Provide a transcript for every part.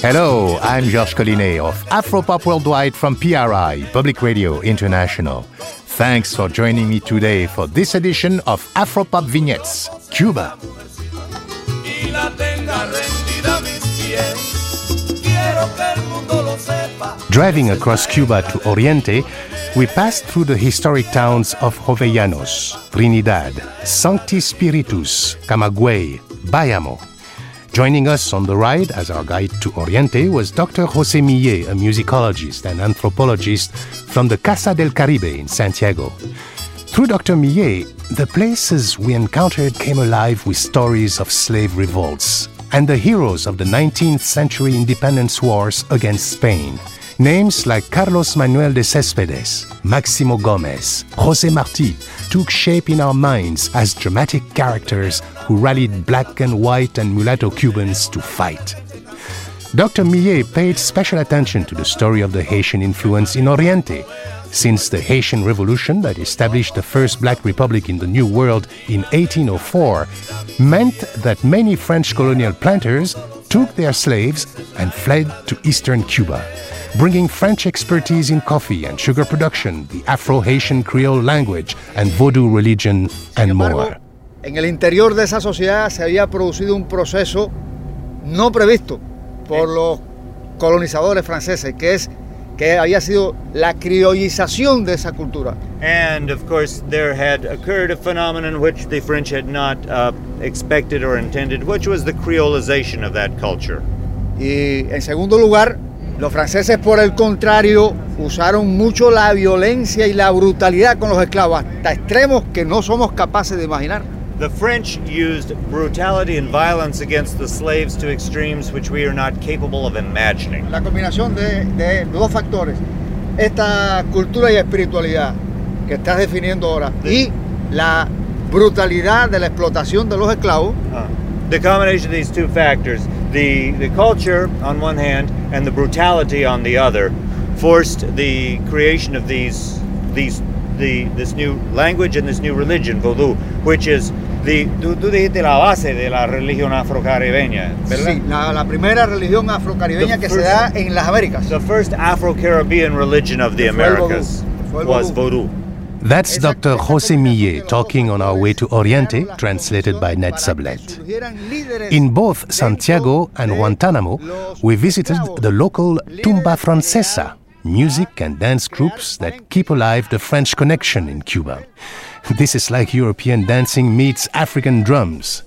Hello, I'm Georges Collinet of Afropop Worldwide from PRI, Public Radio International. Thanks for joining me today for this edition of Afropop Vignettes, Cuba. Driving across Cuba to Oriente, we passed through the historic towns of Jovellanos, Trinidad, Sancti Spiritus, Camagüey, Bayamo. Joining us on the ride as our guide to Oriente was Dr. Jose Millet, a musicologist and anthropologist from the Casa del Caribe in Santiago. Through Dr. Millet, the places we encountered came alive with stories of slave revolts and the heroes of the 19th century independence wars against Spain. Names like Carlos Manuel de Céspedes, Maximo Gomez, José Martí took shape in our minds as dramatic characters who rallied black and white and mulatto Cubans to fight. Dr. Millet paid special attention to the story of the Haitian influence in Oriente, since the Haitian Revolution that established the first black republic in the New World in 1804 meant that many French colonial planters took their slaves and fled to eastern Cuba bringing French expertise in coffee and sugar production, the Afro-Haitian Creole language, and Vodou religion, and more. En el interior de esa sociedad se había producido un proceso no previsto por los colonizadores franceses, que es que había sido la criollización de esa cultura. And of course, there had occurred a phenomenon which the French had not uh, expected or intended, which was the creolization of that culture. Y en segundo lugar, Los franceses, por el contrario, usaron mucho la violencia y la brutalidad con los esclavos, hasta extremos que no somos capaces de imaginar. The French used brutality and violence against the slaves to extremes which we are not capable of imagining. La combinación de, de dos factores, esta cultura y espiritualidad que estás definiendo ahora y la brutalidad de la explotación de los esclavos. Uh, the combination of these two factors the, the culture on one hand and the brutality on the other forced the creation of these these the this new language and this new religion vodou which is the tú, tú dijiste la base de la religión afrocaribeña ¿verdad? Sí, la, la primera religión afrocaribeña que first, se da en las Américas. The first Afro-Caribbean religion of the Americas was vodou that's Dr. Jose Millet talking on our way to Oriente, translated by Ned Sublette. In both Santiago and Guantanamo, we visited the local Tumba Francesa, music and dance groups that keep alive the French connection in Cuba. This is like European dancing meets African drums.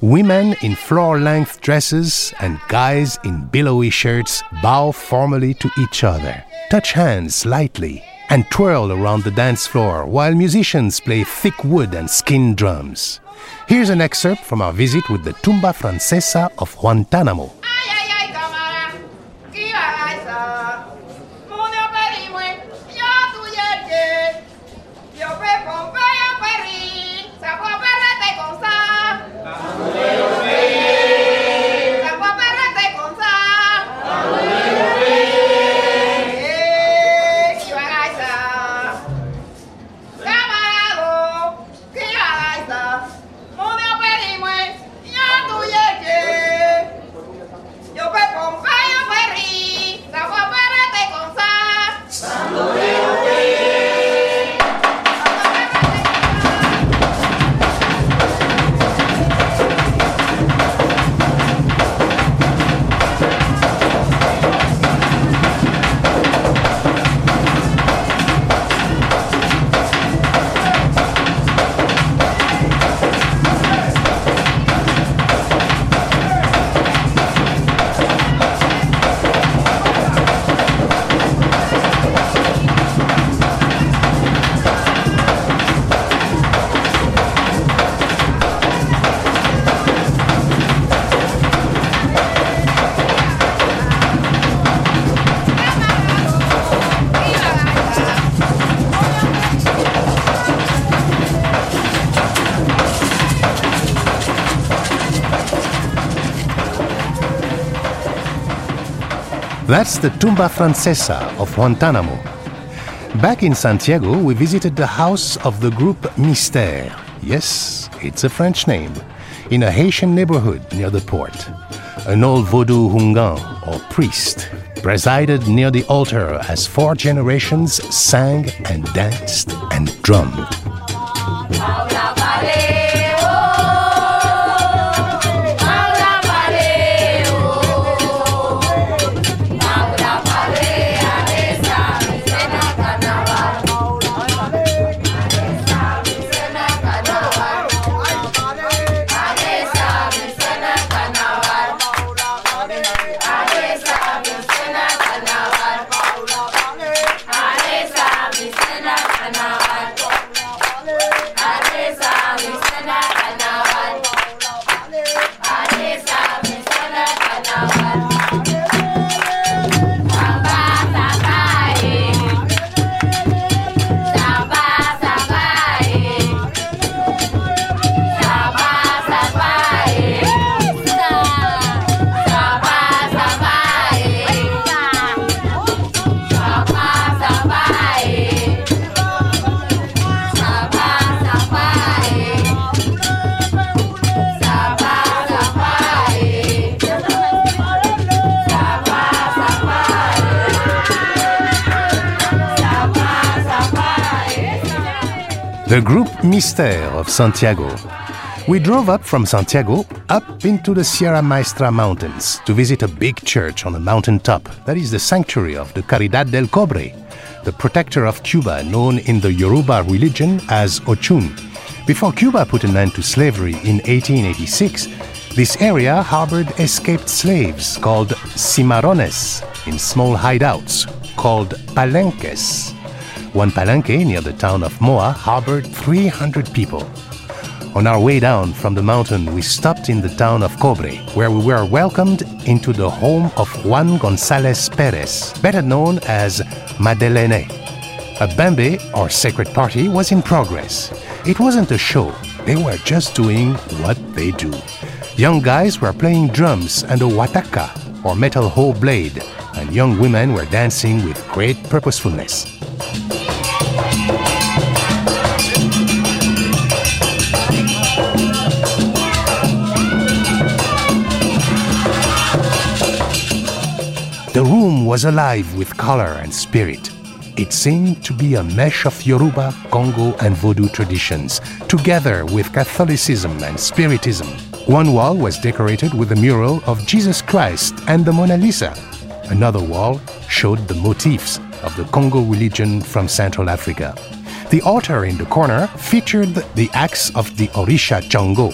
Women in floor length dresses and guys in billowy shirts bow formally to each other, touch hands lightly, and twirl around the dance floor while musicians play thick wood and skin drums. Here's an excerpt from our visit with the Tumba Francesa of Guantanamo. That's the Tumba Francesa of Guantanamo. Back in Santiago, we visited the house of the group Mystère. Yes, it's a French name. in a Haitian neighborhood near the port. An old Vodou Hungan, or priest, presided near the altar as four generations sang and danced and drummed. The group Mystère of Santiago. We drove up from Santiago up into the Sierra Maestra Mountains to visit a big church on a mountain top that is the sanctuary of the Caridad del Cobre, the protector of Cuba known in the Yoruba religion as Ochun. Before Cuba put an end to slavery in 1886, this area harbored escaped slaves called cimarrones in small hideouts called palenques. One palenque near the town of Moa harbored 300 people. On our way down from the mountain, we stopped in the town of Cobre, where we were welcomed into the home of Juan Gonzalez Perez, better known as Madelene. A bembe, or sacred party, was in progress. It wasn't a show, they were just doing what they do. Young guys were playing drums and a guataca, or metal hoe blade, and young women were dancing with great purposefulness. Was alive with color and spirit. It seemed to be a mesh of Yoruba, Congo, and Vodou traditions, together with Catholicism and Spiritism. One wall was decorated with a mural of Jesus Christ and the Mona Lisa. Another wall showed the motifs of the Congo religion from Central Africa. The altar in the corner featured the axe of the Orisha Chango.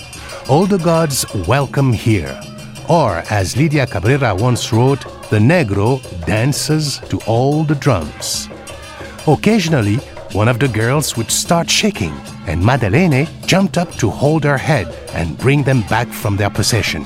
All the gods welcome here. Or, as Lydia Cabrera once wrote, the Negro dances to all the drums. Occasionally, one of the girls would start shaking, and Madelene jumped up to hold her head and bring them back from their possession.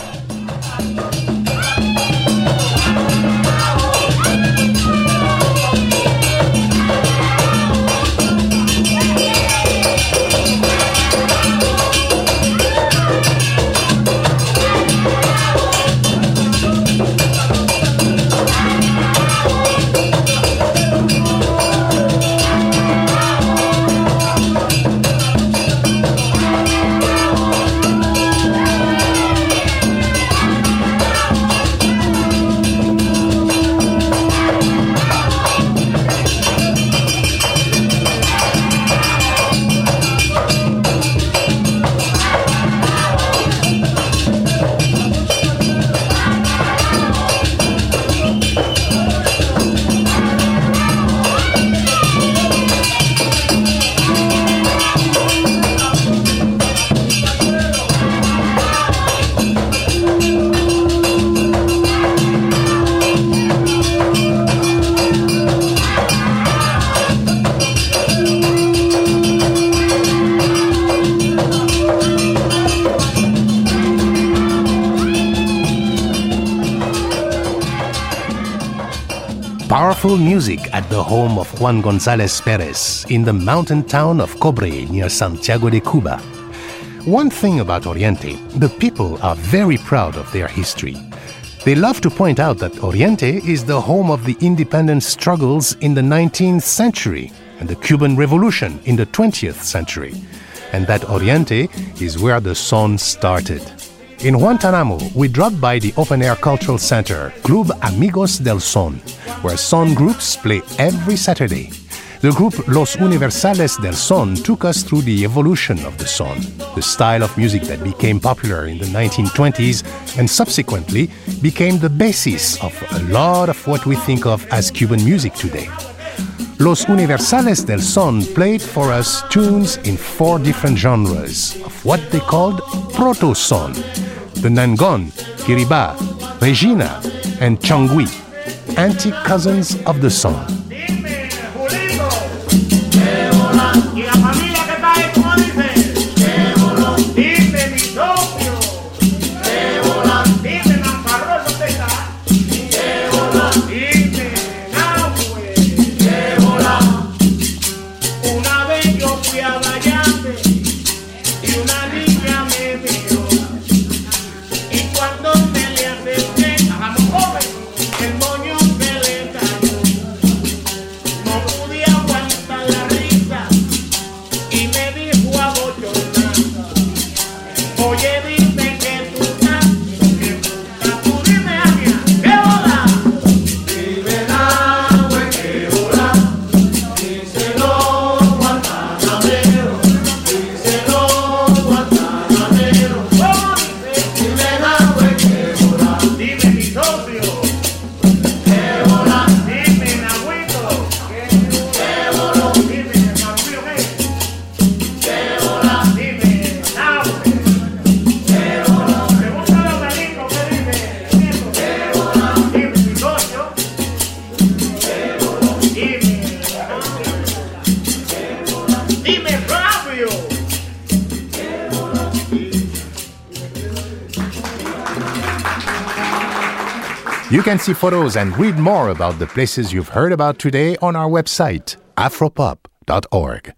Powerful music at the home of Juan Gonzalez Perez in the mountain town of Cobre near Santiago de Cuba. One thing about Oriente, the people are very proud of their history. They love to point out that Oriente is the home of the independence struggles in the 19th century and the Cuban Revolution in the 20th century. and that Oriente is where the son started. In Guantanamo, we dropped by the Open Air Cultural Center, Club Amigos del Son, where son groups play every Saturday. The group Los Universales del Son took us through the evolution of the son, the style of music that became popular in the 1920s and subsequently became the basis of a lot of what we think of as Cuban music today. Los Universales del Son played for us tunes in four different genres of what they called proto son the Nengón, Kiriba, Regina, and Changui, antique cousins of the son. You can see photos and read more about the places you've heard about today on our website, afropop.org.